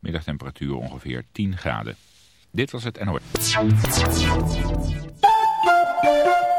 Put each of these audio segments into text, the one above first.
Middagtemperatuur ongeveer 10 graden. Dit was het NOS.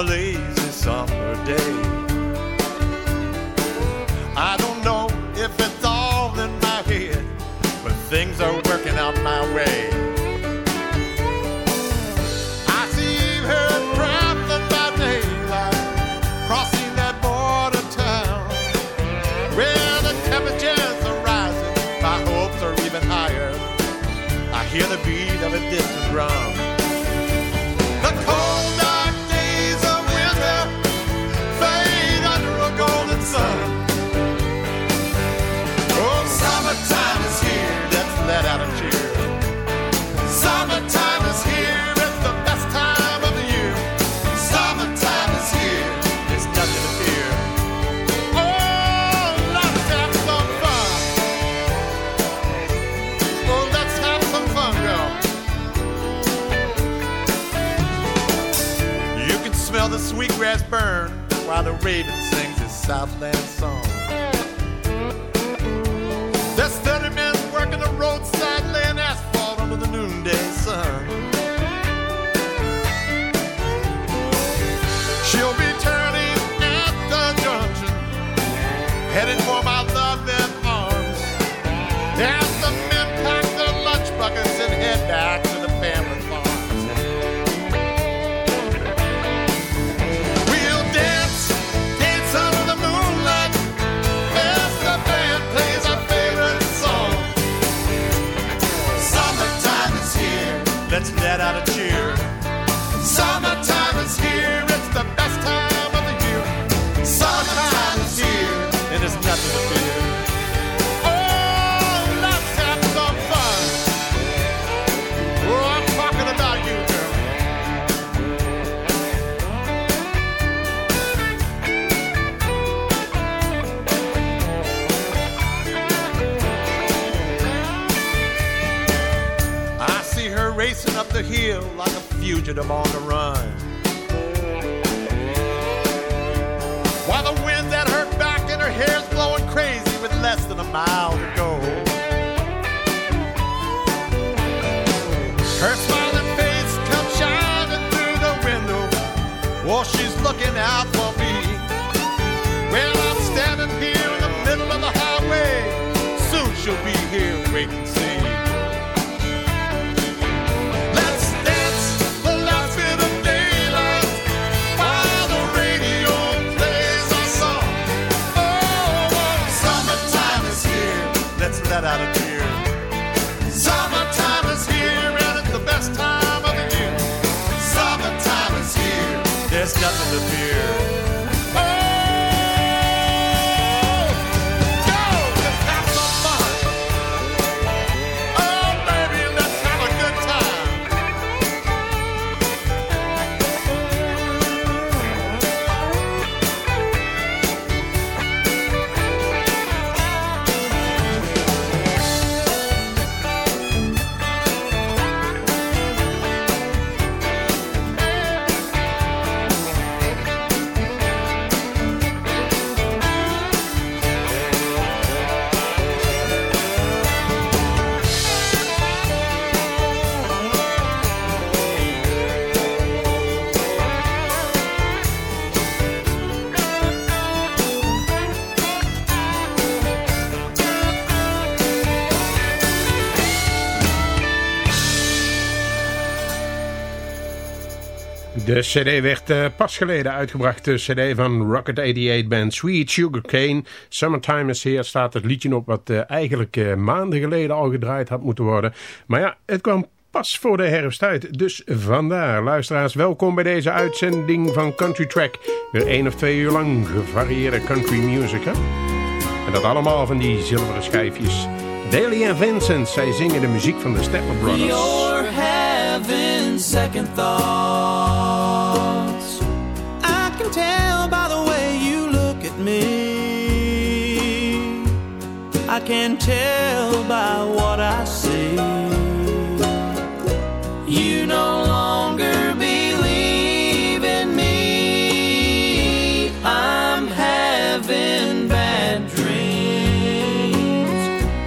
A lazy summer day. I don't know if it's all in my head, but things are working out my way. Southland on the. De cd werd uh, pas geleden uitgebracht. De cd van Rocket 88 Band Sweet Sugar Cane. Summertime is Here staat het liedje op wat uh, eigenlijk uh, maanden geleden al gedraaid had moeten worden. Maar ja, het kwam pas voor de herfst uit. Dus vandaar, luisteraars, welkom bij deze uitzending van Country Track. Weer één of twee uur lang gevarieerde country music, hè? En dat allemaal van die zilveren schijfjes. Daly en Vincent, zij zingen de muziek van de Statler Brothers. You're having second thoughts. Can tell by what I see. You no longer believe in me. I'm having bad dreams.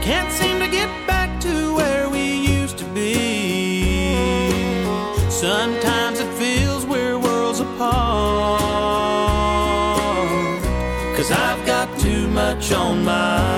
Can't seem to get back to where we used to be. Sometimes it feels we're worlds apart. Cause I've got too much on my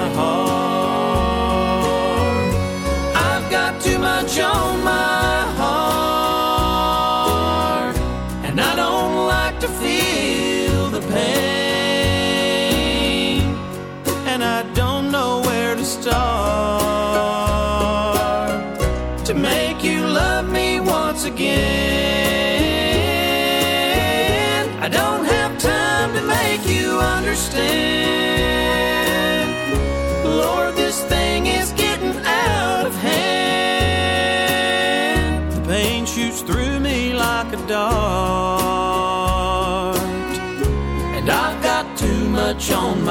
on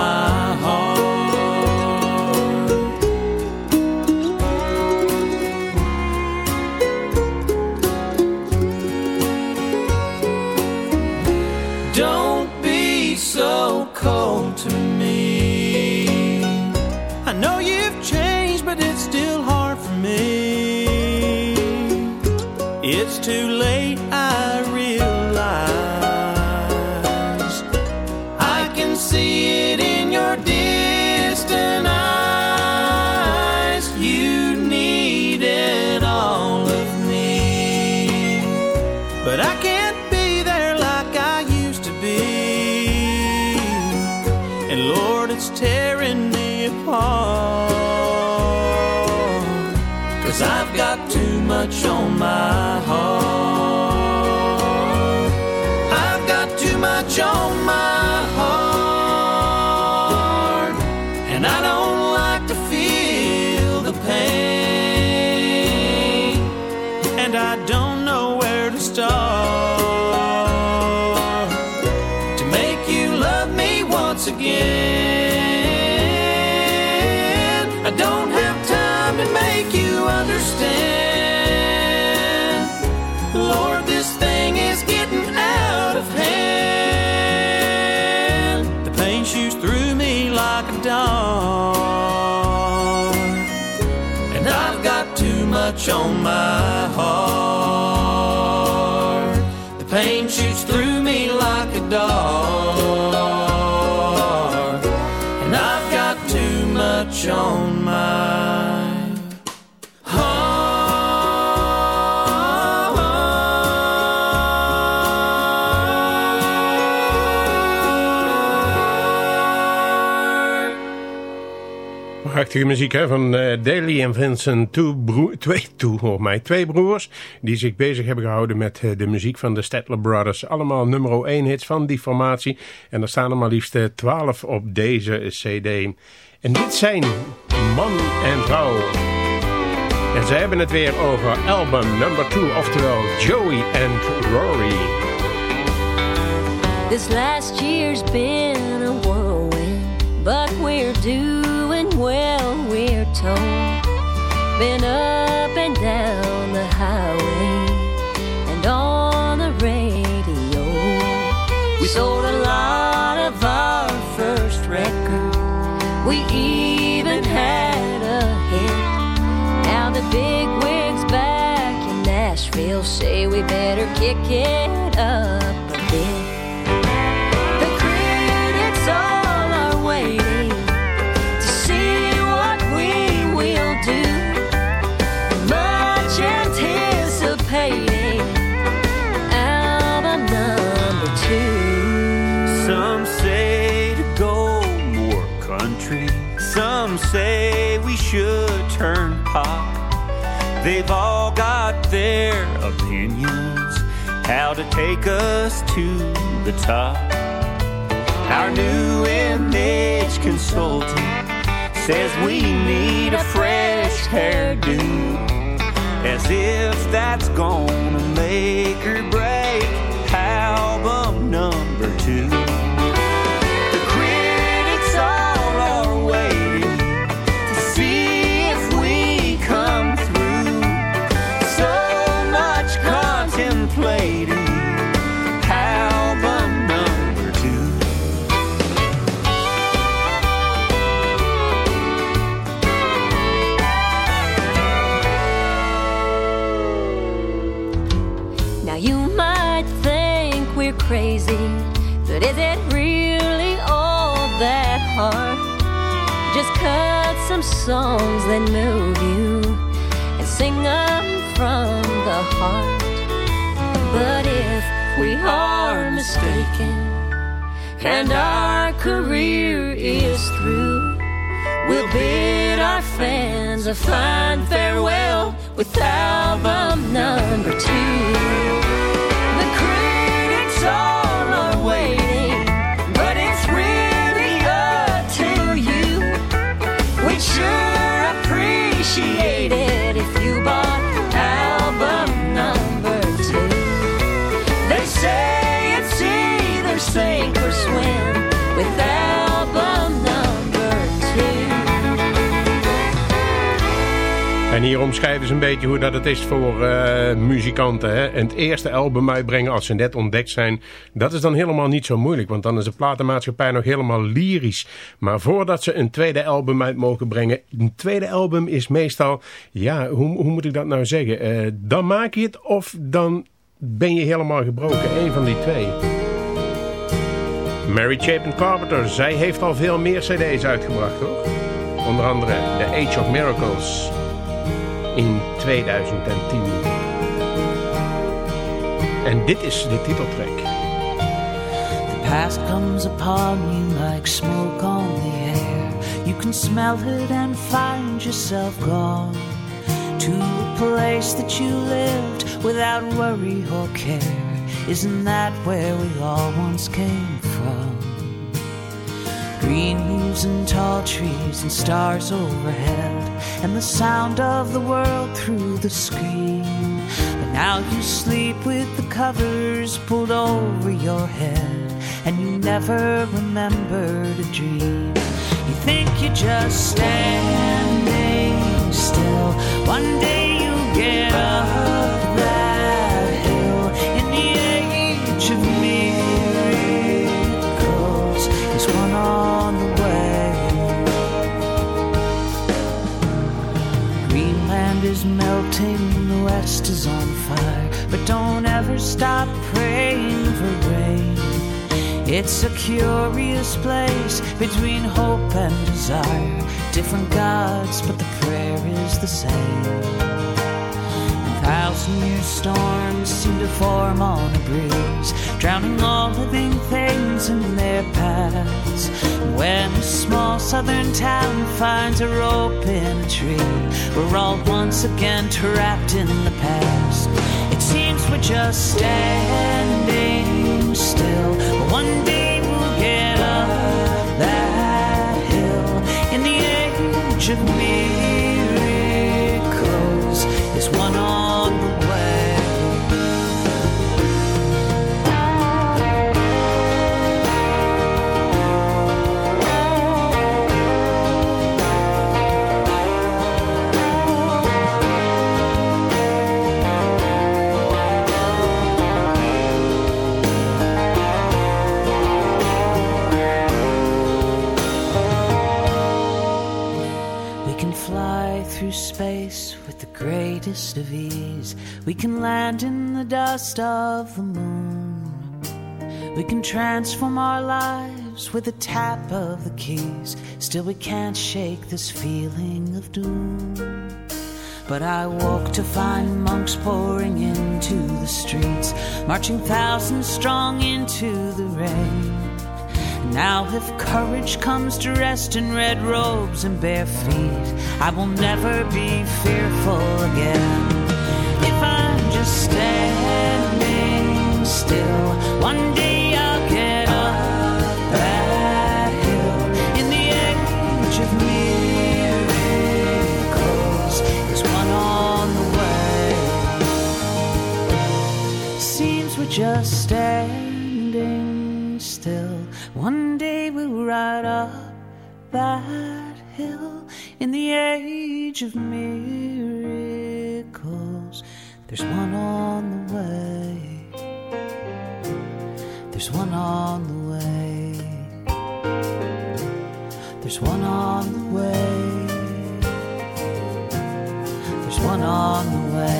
too much on my heart. The pain shoots through me like a dart. And I've got too much on Prachtige muziek hè, van eh Daly en Vincent. Two twee, mij, twee broers die zich bezig hebben gehouden met eh, de muziek van de Statler Brothers. Allemaal nummer 1 hits van die formatie. En er staan er maar liefst eh, 12 op deze cd. En dit zijn man en vrouw. En ze hebben het weer over album number 2, oftewel Joey and Rory. This last year's been a whirlwind, but we're well, we're. Been up and down the highway and on the radio. We sold a lot of our first record. We even had a hit. Now the big wigs back in Nashville say we better kick it up a bit. How to take us to the top. Our new image consultant says we need a fresh hairdo, as if that's gonna make or break songs that move you and sing them from the heart. But if we are mistaken and our career is through, we'll bid our fans a fine farewell with album number two. The critics are En hier omschrijven ze een beetje hoe dat het is voor eh, muzikanten. Hè? En het eerste album uitbrengen als ze net ontdekt zijn, dat is dan helemaal niet zo moeilijk. Want dan is de platenmaatschappij nog helemaal lyrisch. Maar voordat ze een tweede album uit mogen brengen, een tweede album is meestal, ja, hoe, hoe moet ik dat nou zeggen? Eh, dan maak je het of dan ben je helemaal gebroken. Eén van die twee. Mary Chapin Carpenter, zij heeft al veel meer cd's uitgebracht hoor. Onder andere The Age of Miracles in 2010. En dit is de titeltrack. The past comes upon you like smoke on the air. You can smell it and find yourself gone to a place that you lived without worry or care. Isn't that where we all once came from? Green leaves and tall trees and stars overhead, and the sound of the world through the screen. But now you sleep with the covers pulled over your head, and you never remember a dream. You think you're just standing still. One day you'll get up melting, the west is on fire. But don't ever stop praying for rain. It's a curious place between hope and desire. Different gods, but the prayer is the same. A Thousand year storms seem to form on a breeze, drowning all living things in their paths. When a small southern town finds a rope in a tree, we're all once again trapped in the past. It seems we're just standing still, but one day we'll get up that hill in the age of miracles. We can land in the dust of the moon. We can transform our lives with a tap of the keys. Still, we can't shake this feeling of doom. But I woke to find monks pouring into the streets, marching thousands strong into the rain. Now, if courage comes to rest in red robes and bare feet, I will never be fearful again standing still. One day I'll get up that hill. In the age of miracles, there's one on the way. Seems we're just standing still. One day we'll ride up that hill. In the age of miracles. There's one on the way. There's one on the way. There's one on the way. There's one on the way.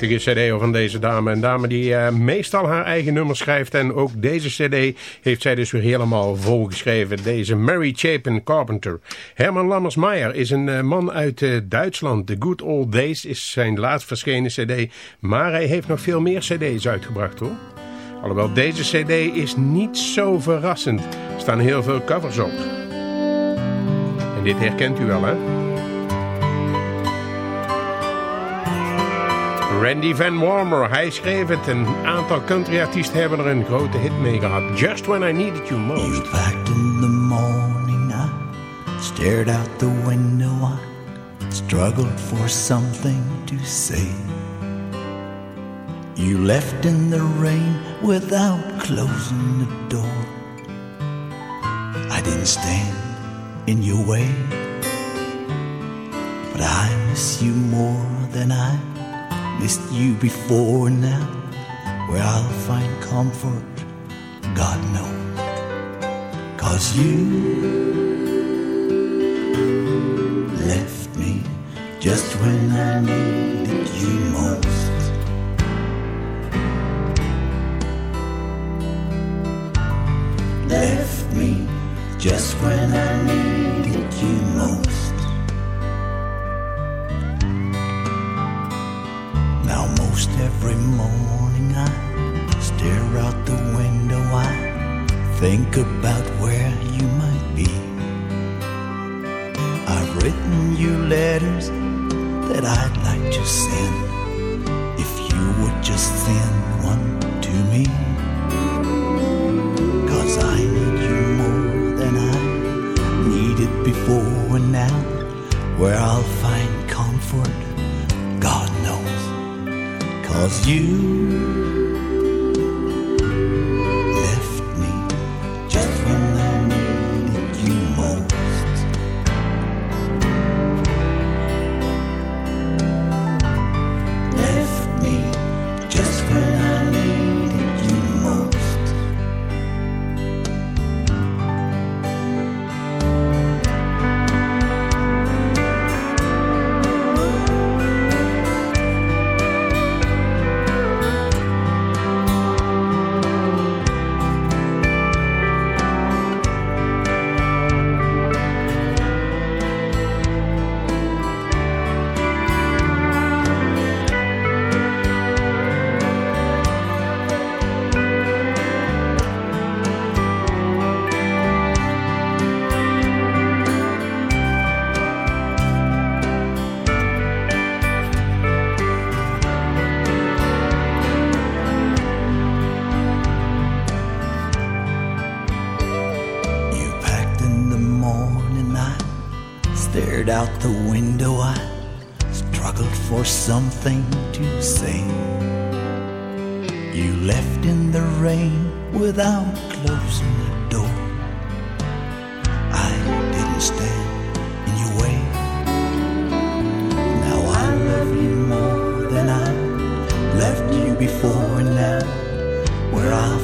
Prachtige cd van deze dame. Een dame die eh, meestal haar eigen nummers schrijft. En ook deze cd heeft zij dus weer helemaal volgeschreven. Deze Mary Chapin Carpenter. Herman Lammersmeyer is een eh, man uit eh, Duitsland. The Good Old Days is zijn laatst verschenen cd. Maar hij heeft nog veel meer cd's uitgebracht hoor. Alhoewel deze cd is niet zo verrassend. Er staan heel veel covers op. En dit herkent u wel hè? Randy Van Warmer, hij schreef het. Een aantal countryartiesten hebben er een grote hit mee gehad. Just When I Needed You Most. Packed in the morning, I stared out the window. I struggled for something to say. You left in the rain without closing the door. I didn't stand in your way, but I miss you more than I missed you before now. Where I'll find comfort, God knows. Cause you left me just when I needed you most. Left me just when I needed every morning I stare out the window. I think about where you might be. I've written you letters that I'd like to send. If you would just send one to me. Cause I need you more than I needed before and now. Where I'll Cause you stared out the window. I struggled for something to say. You left in the rain without closing the door. I didn't stand in your way. Now I love you more than I left you before, now where I'll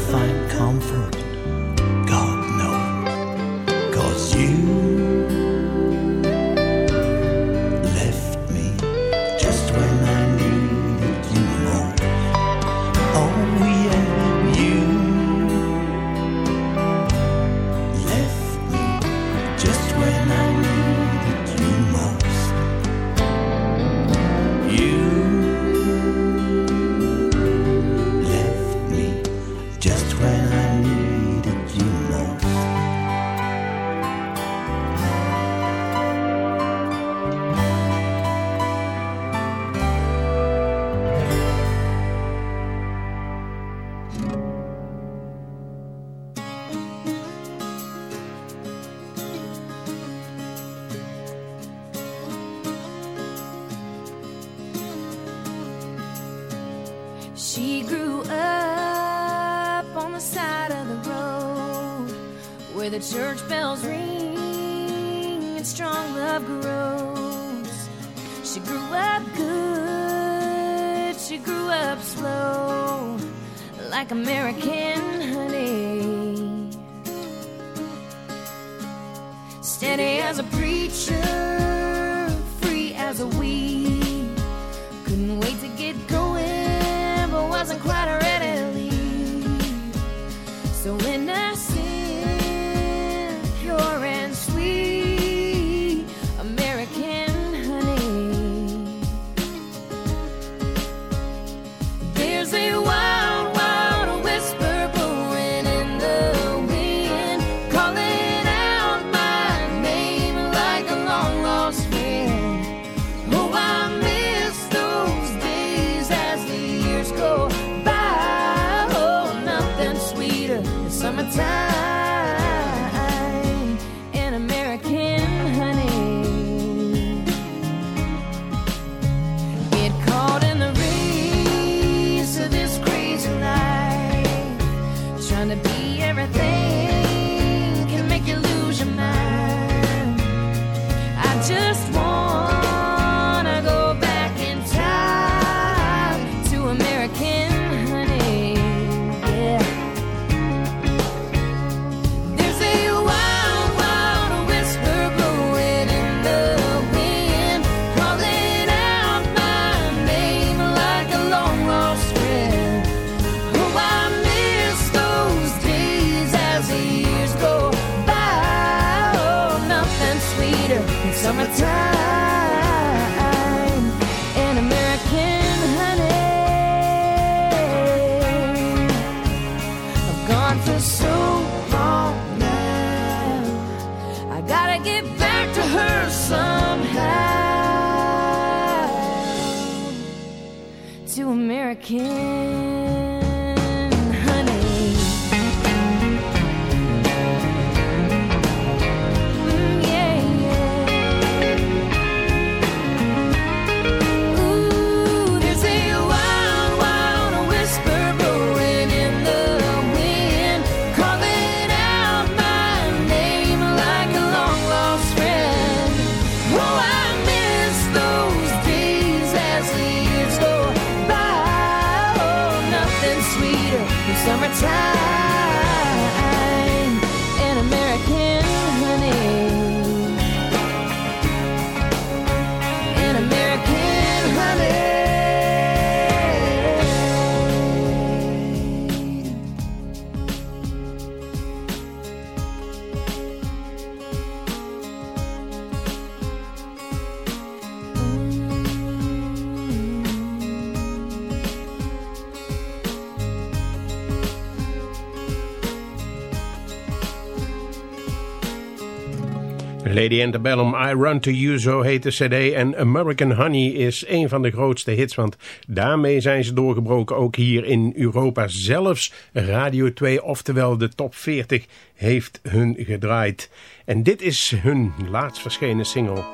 The Antebellum, I Run To You, zo heet de cd. En American Honey is een van de grootste hits, want daarmee zijn ze doorgebroken ook hier in Europa. Zelfs Radio 2, oftewel de top 40, heeft hun gedraaid. En dit is hun laatst verschenen single.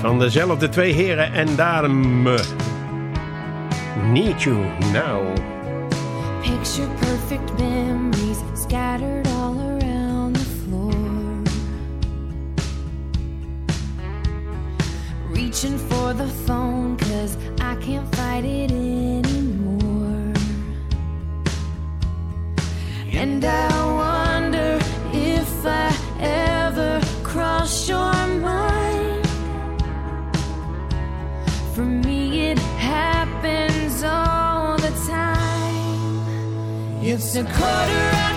Van dezelfde twee heren en dames... Need You Now. Picture perfect memories scattered all around the floor. Reaching for the phone, cause I can't fight it anymore. And I wonder if I ever cross your It's a quarter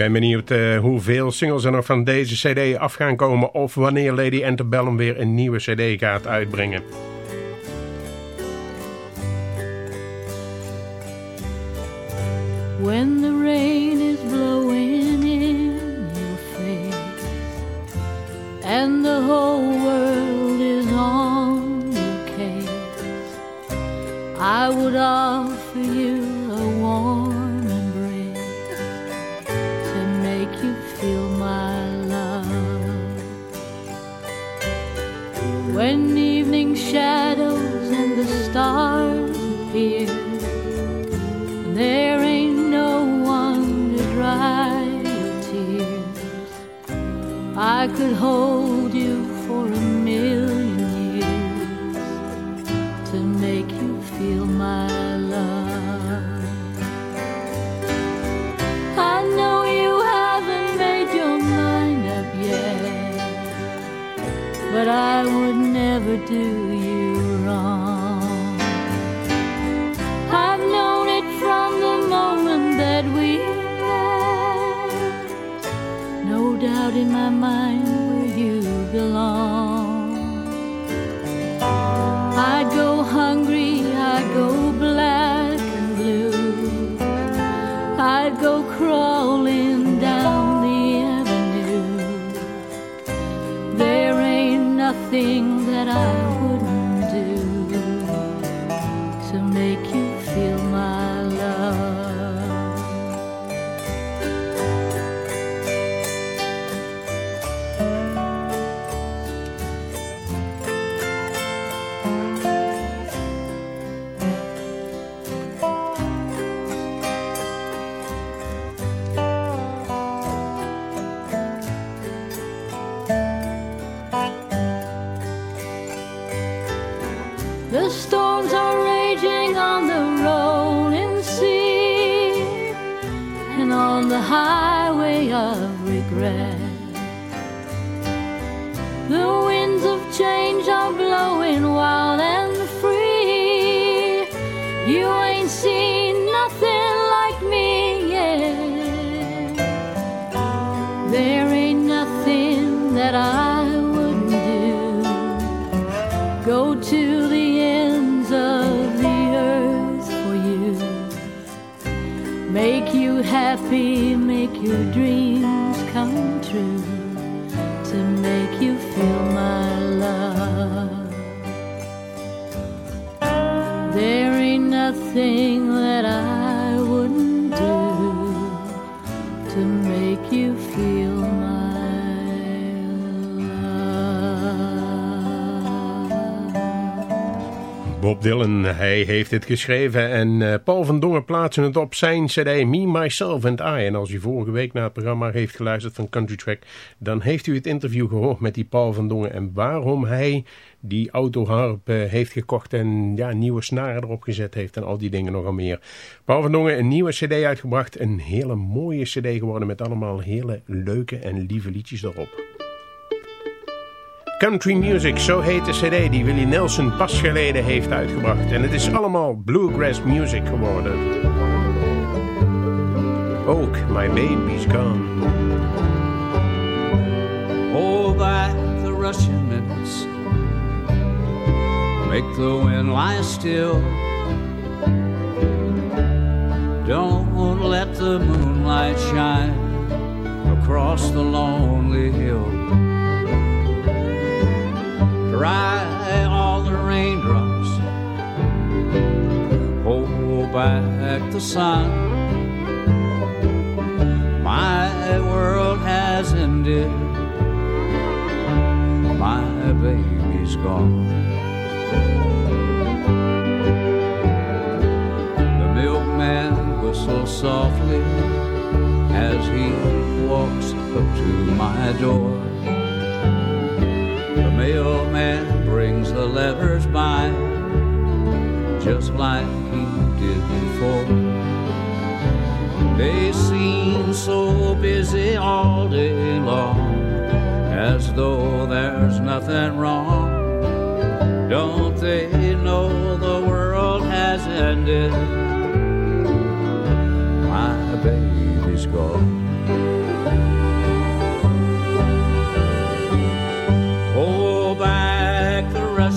ben benieuwd eh, hoeveel singles er nog van deze cd af gaan komen... of wanneer Lady Antebellum weer een nieuwe cd gaat uitbrengen. When the rain is blowing in your face and the whole world is on your case, I would offer you When evening shadows and the stars appear. and There ain't no one to dry your tears. I could hold you never do you wrong. I've known it from the moment that we met. No doubt in my mind where you belong. I'd go hungry, I'd go black and blue. I'd go crawling down the avenue. There ain't nothing your dreams Bob Dylan, hij heeft dit geschreven en eh, Paul van Dongen plaatsen het op zijn cd Me, Myself and I. En als u vorige week naar het programma heeft geluisterd van Country Track, dan heeft u het interview gehoord met die Paul van Dongen en waarom hij die autoharp eh, heeft gekocht en ja, nieuwe snaren erop gezet heeft en al die dingen nogal meer. Paul van Dongen, een nieuwe cd uitgebracht, een hele mooie cd geworden met allemaal hele leuke en lieve liedjes erop. Country Music, zo heet de cd die Willie Nelson pas geleden heeft uitgebracht. En het is allemaal bluegrass music geworden. Ook My Baby's Gone. Hold back the Russian winds, make the wind lie still. Don't let the moonlight shine across the lonely hill. Dry all the raindrops, hold back the sun. My world has ended, my baby's gone. The milkman whistles softly as he walks up to my door. Mailman brings the letters by just like he did before. They seem so busy all day long as though there's nothing wrong. Don't they know the world has ended? My baby's gone.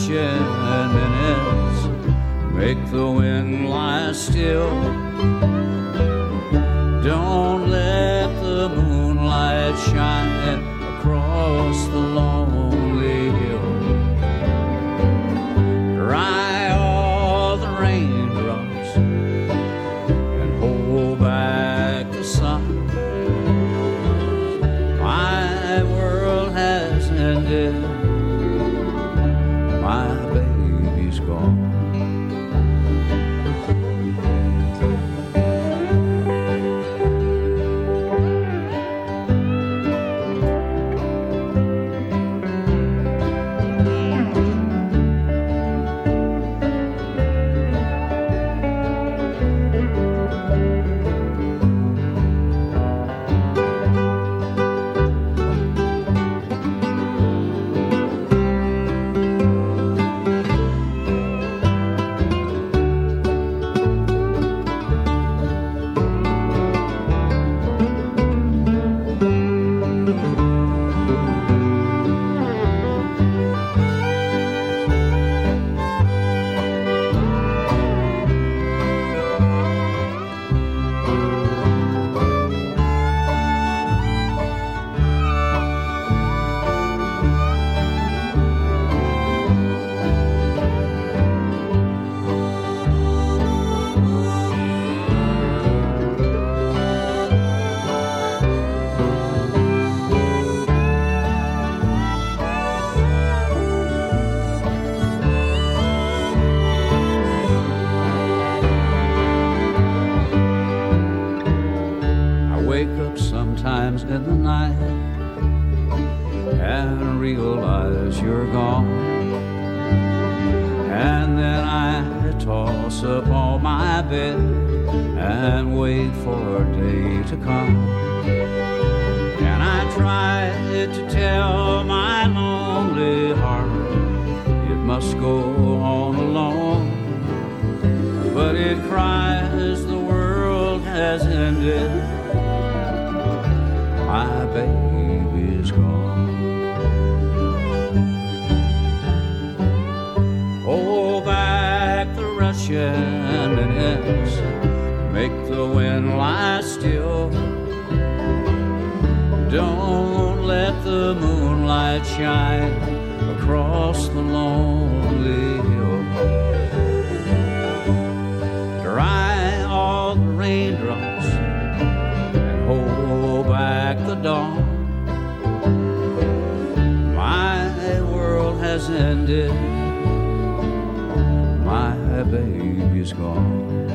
The minutes, make the wind lie still. Don't let the moonlight shine across the lonely has ended. My baby's gone.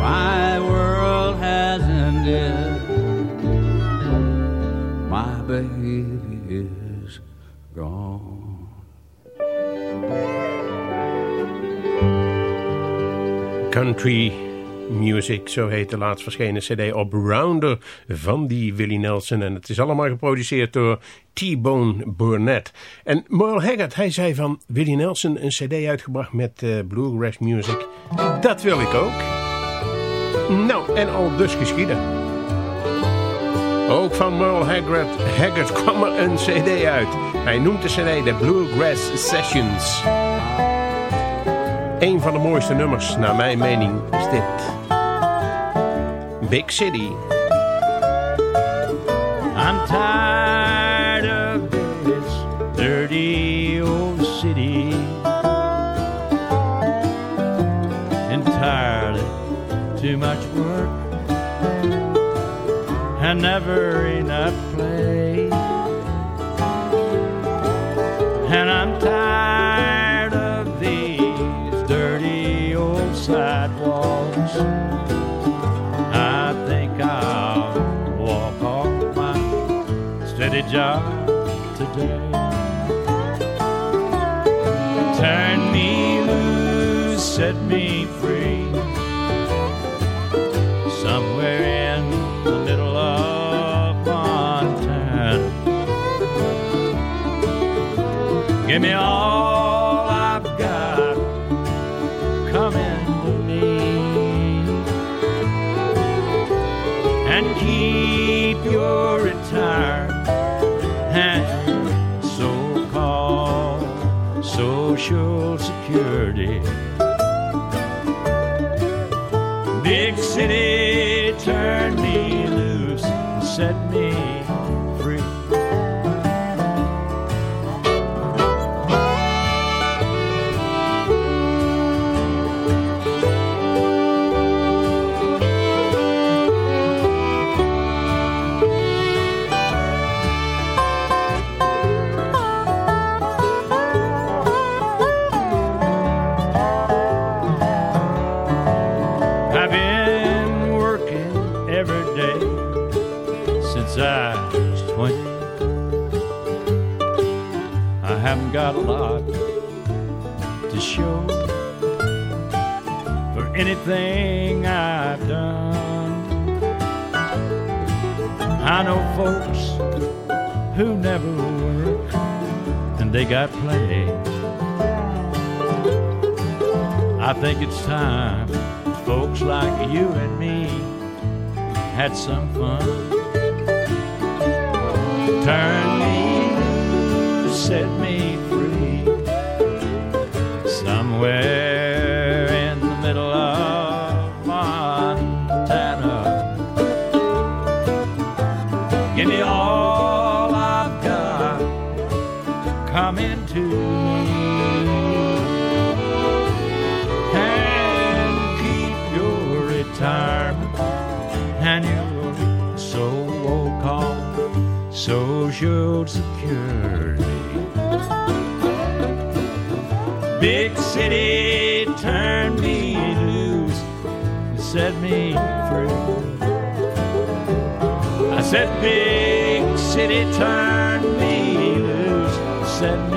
My world has ended. My baby is gone. Country Music, zo heet de laatst verschenen cd op Rounder van die Willie Nelson. En het is allemaal geproduceerd door T-Bone Burnett. En Merle Haggard, hij zei van Willie Nelson een cd uitgebracht met eh, bluegrass music. Dat wil ik ook. Nou, en al dus geschieden. Ook van Merle Haggard, Haggard kwam er een cd uit. Hij noemt de cd de Bluegrass Sessions. Een van de mooiste nummers, naar mijn mening, is dit. Big City. I'm tired of this dirty old city of too much work and never enough steady job today. Turn me loose, set me free. Somewhere in the middle of Montana. Give me all I've got. Come into me and keep your got a lot to show for anything I've done. I know folks who never work and they got plenty. I think it's time folks like you and me had some fun. Turn me loose, set me social security. Big city, turn me loose, set me free. I said, big city, turn me loose, set me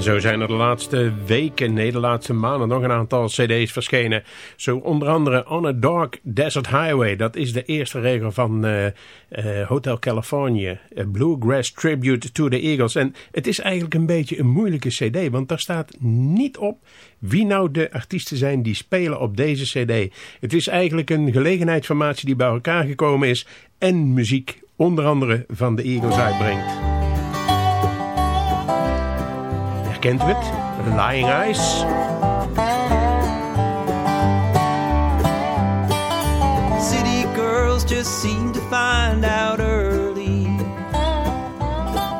zo zijn er de laatste weken, nee de laatste maanden nog een aantal cd's verschenen. Zo onder andere On a Dark Desert Highway. Dat is de eerste regel van eh, eh, Hotel California. A Bluegrass Tribute to the Eagles. En het is eigenlijk een beetje een moeilijke cd. Want daar staat niet op wie nou de artiesten zijn die spelen op deze cd. Het is eigenlijk een gelegenheidsformatie die bij elkaar gekomen is. En muziek onder andere van de Eagles uitbrengt. U het? Lying Eyes. City girls just seem to find out early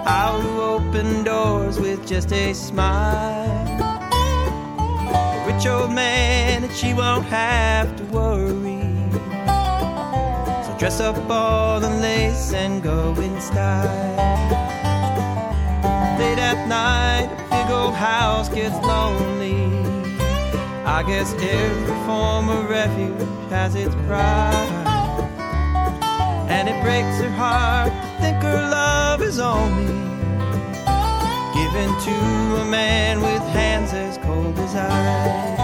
how to open doors with just a smile. A rich old man, and she won't have to worry. So dress up all in lace and go in style. Late at night, big old house gets lonely. I guess every form of refuge has its pride. And it breaks her heart to think her love is only given to a man with hands as cold as ice.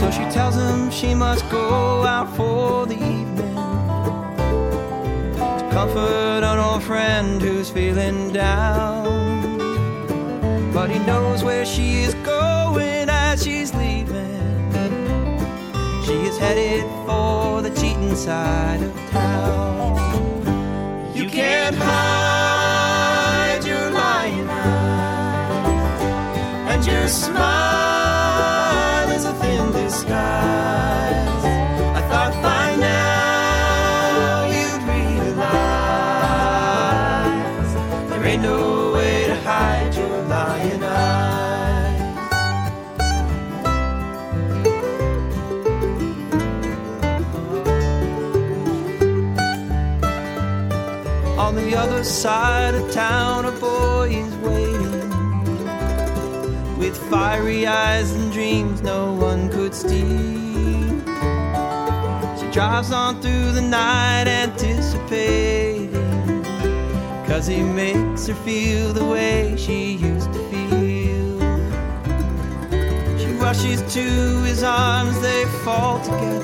So she tells him she must go out for the evening to comfort an old friend who's feeling down knows where she is going as she's leaving. She is headed for the cheating side of town. You can't hide your lying eyes and your smile. Side of town, a boy is waiting with fiery eyes and dreams no one could steal. She drives on through the night, anticipating, cause he makes her feel the way she used to feel. She rushes to his arms, they fall together.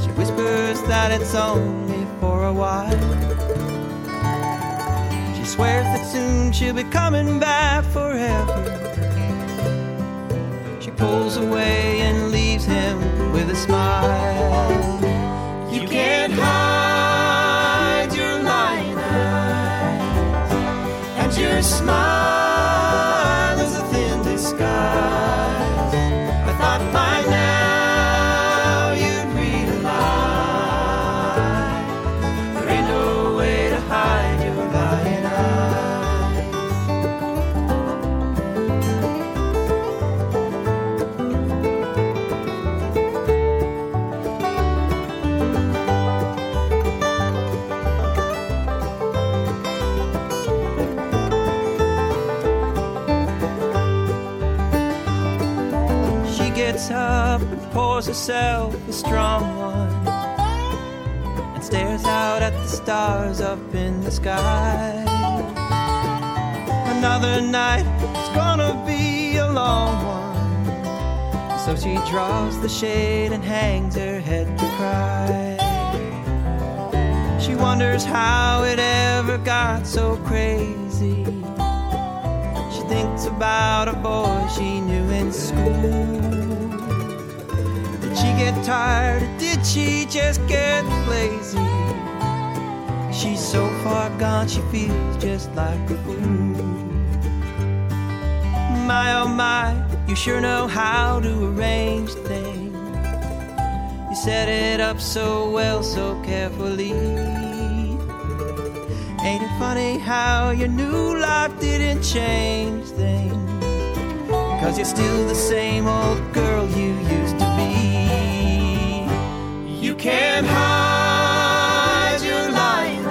She whispers that it's only for a while. Swears that soon she'll be coming back forever. She pulls away and leaves him with a smile. You can't hide pours herself a strong one and stares out at the stars up in the sky. Another night, it's gonna be a long one. So she draws the shade and hangs her head to cry. She wonders how it ever got so crazy. She thinks about a boy she knew in school. Get tired or did she just get lazy? She's so far gone, she feels just like a fool. My oh my, you sure know how to arrange things. You set it up so well, so carefully. Ain't it funny how your new life didn't change things? Cause you're still the same old girl you used to be. Can't hide your eyes,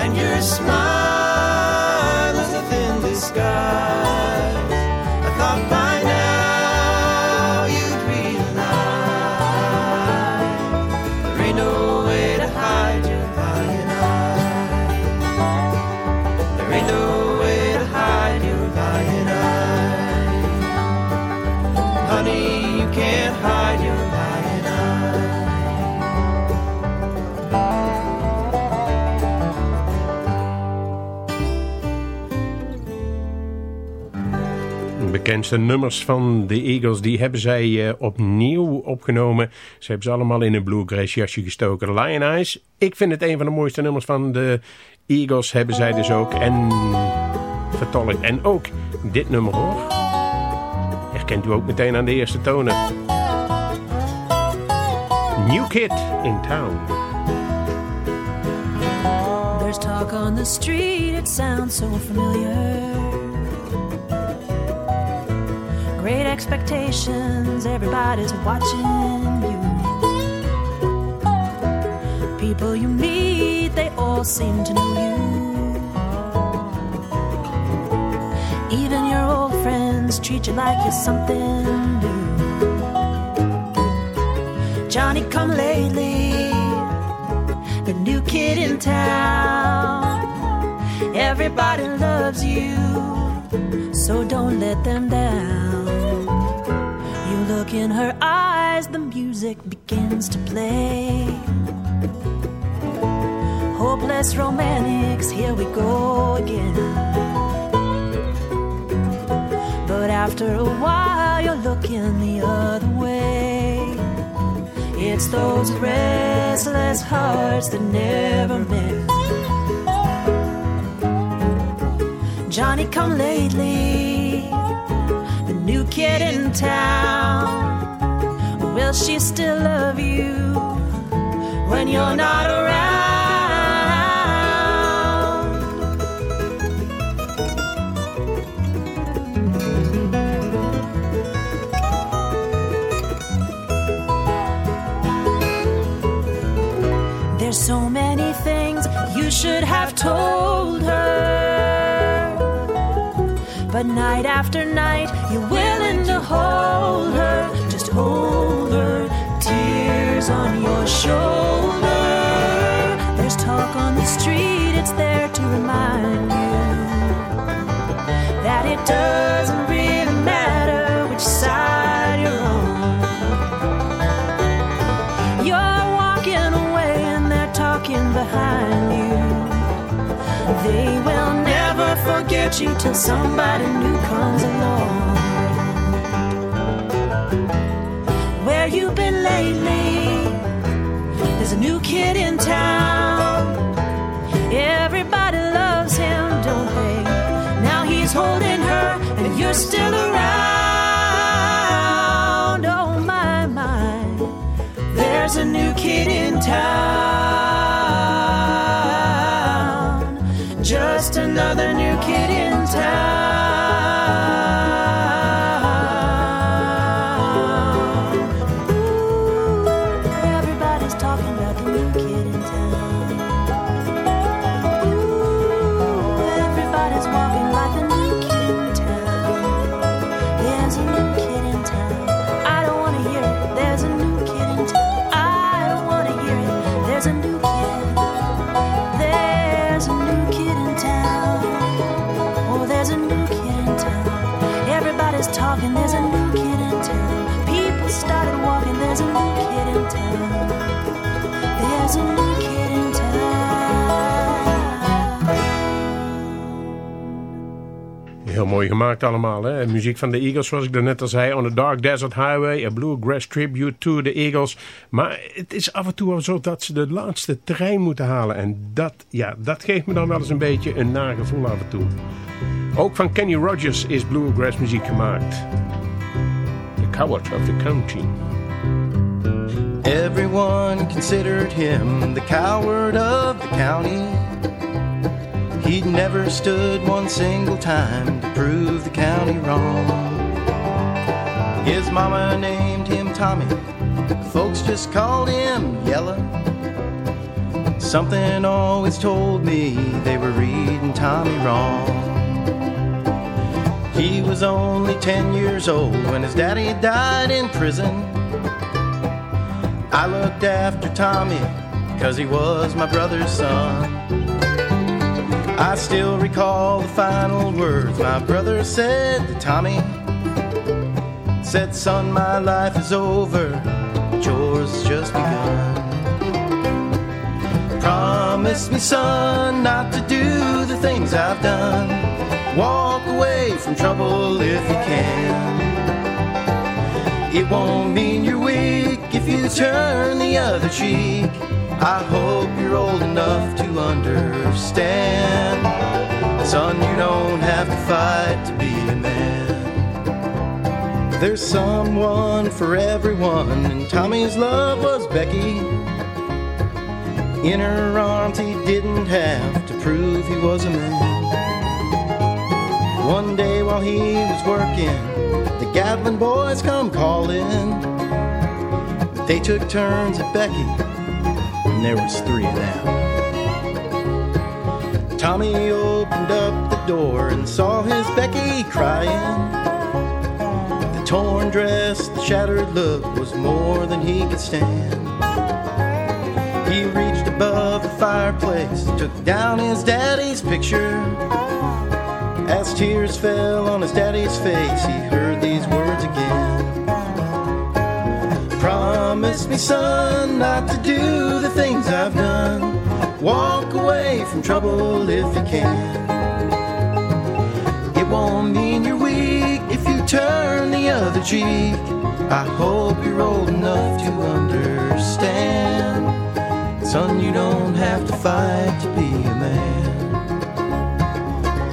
and your smile bekendste nummers van de Eagles, die hebben zij eh, opnieuw opgenomen. Ze hebben ze allemaal in een bluegrass jasje gestoken. Lion Eyes, ik vind het een van de mooiste nummers van de Eagles, hebben zij dus ook. En vertolkt. En ook dit nummer hoor. Herkent u ook meteen aan de eerste tonen. New Kid in Town. There's talk on the street, it sounds so familiar. Great expectations, everybody's watching you. People you meet, they all seem to know you. Even your old friends treat you like you're something new. Johnny come lately, the new kid in town. Everybody loves you, so don't let them down. You look in her eyes, the music begins to play. Hopeless romantics, here we go again. But after a while, you're looking the other way. It's those restless hearts that never met. Johnny come lately, the new kid in town. Will she still love you when you're not around? There's so many things you should have told But night after night, you're willing to hold her. Just hold her, tears on your shoulder. There's talk on the street, it's there to remind you that it doesn't really matter which side you're on. You're walking away and they're talking behind you. They will forget you till somebody new comes along. Where you been lately? There's a new kid in town. Everybody loves him, don't they? Now he's holding her, and you're still around. Oh my, my. There's a new kid in town. Just another new kid in town. Heel mooi gemaakt allemaal. Hè? Muziek van de Eagles, zoals ik daarnet al zei. On a Dark Desert Highway, a Bluegrass Tribute to the Eagles. Maar het is af en toe zo dat ze de laatste trein moeten halen. En dat, ja, dat geeft me dan wel eens een beetje een nagevoel af en toe. Ook van Kenny Rogers is Bluegrass muziek gemaakt. The Coward of the Country. Everyone considered him the coward of the county. He'd never stood one single time to prove the county wrong. His mama named him Tommy, folks just called him Yellow. Something always told me they were reading Tommy wrong. He was only 10 years old when his daddy died in prison. I looked after Tommy because he was my brother's son. I still recall the final words my brother said to Tommy. Said, son, my life is over, yours just begun. Promise me, son, not to do the things I've done. Walk away from trouble if you can. It won't mean you're weak if you turn the other cheek. I hope you're old enough to understand. Son, you don't have to fight to be a man. There's someone for everyone, and Tommy's love was Becky. In her arms, he didn't have to prove he was a man. One day while he was working, the Gatlin boys come calling. They took turns at Becky, and there was three of them. Tommy opened up the door and saw his Becky crying. The torn dress, the shattered look was more than he could stand. He reached above the fireplace, took down his daddy's picture. As tears fell on his daddy's face, he heard these words again. Promise me, son, not to do the things I've done. Walk away from trouble if you can. It won't mean you're weak if you turn the other cheek. I hope you're old enough to understand. Son, you don't have to fight to be a man.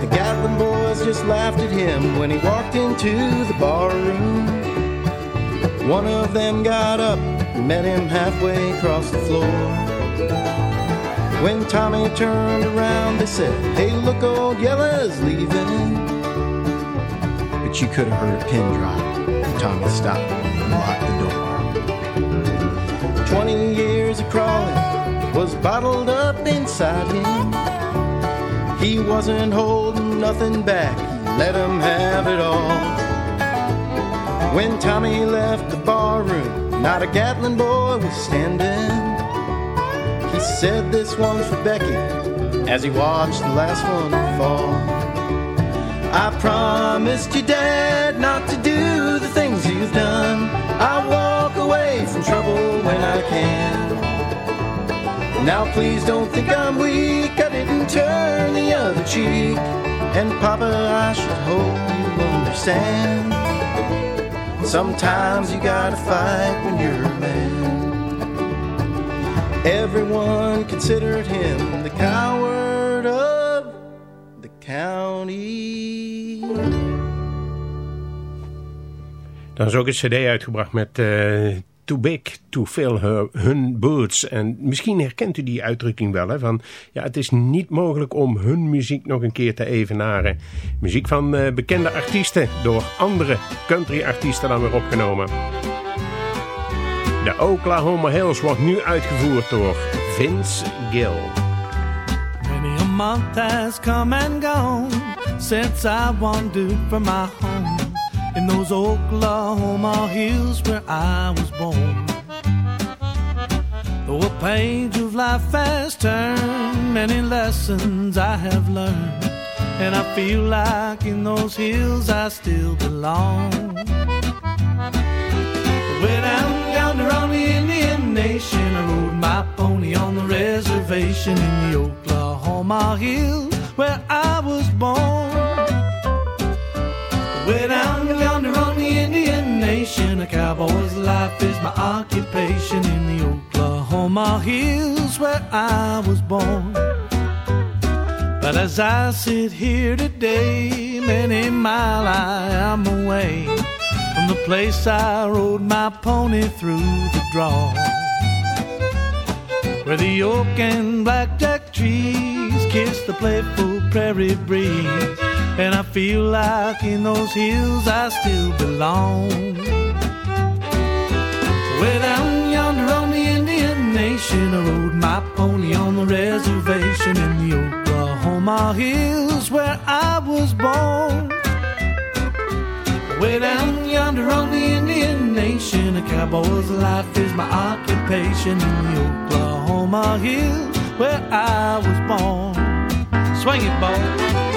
The Gatlin at him when he walked into the bar room. One of them got up met him halfway across the floor. When Tommy turned around, they said, Hey, look, old Yella's leaving. But you could have heard a pin drop. Tommy stopped and locked the door. Twenty years of crawling was bottled up inside him. He wasn't holding nothing back, he let him have it all. When Tommy left the bar room, not a Gatlin boy was standing. He said this one's for Becky as he watched the last one fall. I promised you, Dad, not to do the things you've done. I walk away from trouble when I can. Now please don't think I'm weak. I didn't turn the other cheek. And Papa, I should hope you understand. Sometimes you gotta fight when you're a man. Everyone considered him the coward of the county. Dan is ook een cd uitgebracht met eh, Too Big to Fill her, Hun Boots. En misschien herkent u die uitdrukking wel. Hè, van, ja, het is niet mogelijk om hun muziek nog een keer te evenaren. Muziek van eh, bekende artiesten door andere country artiesten dan weer opgenomen. De Oklahoma Hills wordt nu uitgevoerd door Vince Gill. Many a month has come and gone since I wandered from my home in those Oklahoma hills where I was born. Though a page of life has turned, many lessons I have learned, and I feel like in those hills I still belong. Way down yonder on the Indian Nation, I rode my pony on the reservation in the Oklahoma hills where I was born. Way down yonder on the Indian Nation, a cowboy's life is my occupation in the Oklahoma hills where I was born. But as I sit here today, many mile I am away from the place I rode my pony through the draw. Where the oak and blackjack trees kiss the playful prairie breeze. And I feel like in those hills I still belong. Way down yonder on the Indian Nation, I rode my pony on the reservation in the Oklahoma hills where I was born. Way down yonder on the Indian Nation, a cowboy's life is my occupation in the Oklahoma hills where I was born. Swing it, boy.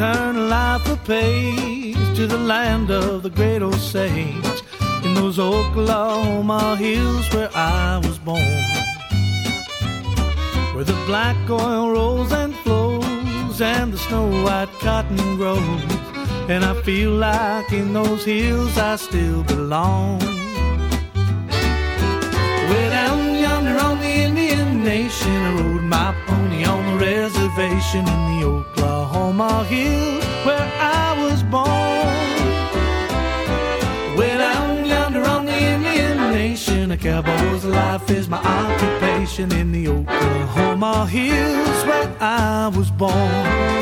Turn life a page to the land of the great old Osage, in those Oklahoma hills where I was born, where the black oil rolls and flows and the snow white cotton grows, and I feel like in those hills I still belong. Way down yonder on the Indian Nation, I rode my reservation in the Oklahoma hills where I was born. Way down yonder on the Indian Nation, a cowboy's life is my occupation in the Oklahoma hills where I was born.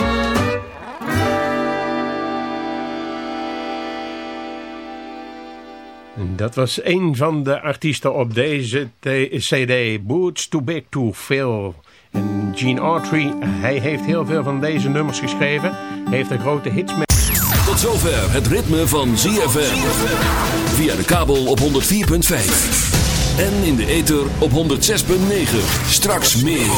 Dat was een van de artiesten op deze cd, Boots Too Big to Fill. En Gene Autry, hij heeft heel veel van deze nummers geschreven. Heeft er grote hits mee. Tot zover het ritme van ZFM. Via de kabel op 104.5. En in de ether op 106.9. Straks meer.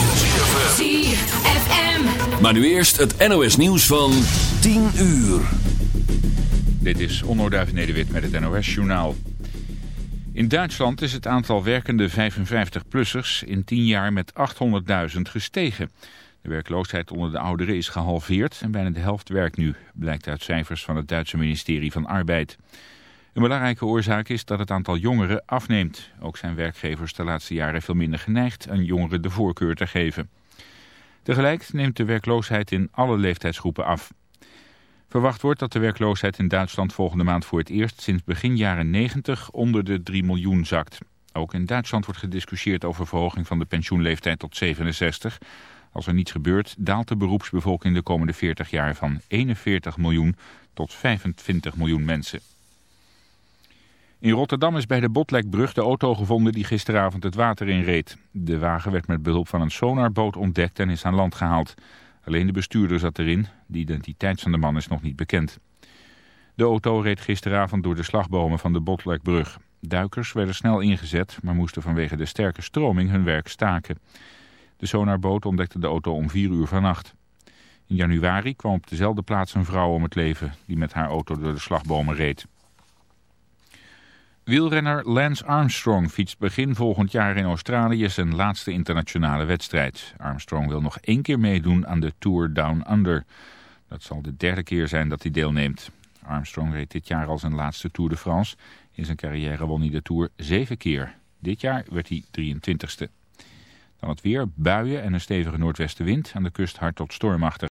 ZFM. Maar nu eerst het NOS nieuws van 10 uur. Dit is Onno Duif Nederwit met het NOS Journaal. In Duitsland is het aantal werkende 55-plussers in 10 jaar met 800.000 gestegen. De werkloosheid onder de ouderen is gehalveerd en bijna de helft werkt nu, blijkt uit cijfers van het Duitse ministerie van Arbeid. Een belangrijke oorzaak is dat het aantal jongeren afneemt. Ook zijn werkgevers de laatste jaren veel minder geneigd aan jongeren de voorkeur te geven. Tegelijk neemt de werkloosheid in alle leeftijdsgroepen af. Verwacht wordt dat de werkloosheid in Duitsland volgende maand voor het eerst sinds begin jaren 90 onder de 3 miljoen zakt. Ook in Duitsland wordt gediscussieerd over verhoging van de pensioenleeftijd tot 67. Als er niets gebeurt, daalt de beroepsbevolking de komende 40 jaar van 41 miljoen tot 25 miljoen mensen. In Rotterdam is bij de Botlekbrug de auto gevonden die gisteravond het water inreed. De wagen werd met behulp van een sonarboot ontdekt en is aan land gehaald. Alleen de bestuurder zat erin. De identiteit van de man is nog niet bekend. De auto reed gisteravond door de slagbomen van de Botlekbrug. Duikers werden snel ingezet, maar moesten vanwege de sterke stroming hun werk staken. De sonarboot ontdekte de auto om 4 uur vannacht. In januari kwam op dezelfde plaats een vrouw om het leven die met haar auto door de slagbomen reed. Wielrenner Lance Armstrong fietst begin volgend jaar in Australië zijn laatste internationale wedstrijd. Armstrong wil nog één keer meedoen aan de Tour Down Under. Dat zal de derde keer zijn dat hij deelneemt. Armstrong reed dit jaar al zijn laatste Tour de France. In zijn carrière won hij de Tour zeven keer. Dit jaar werd hij 23ste. Dan het weer, buien en een stevige noordwestenwind. Aan de kust hard tot stormachtig.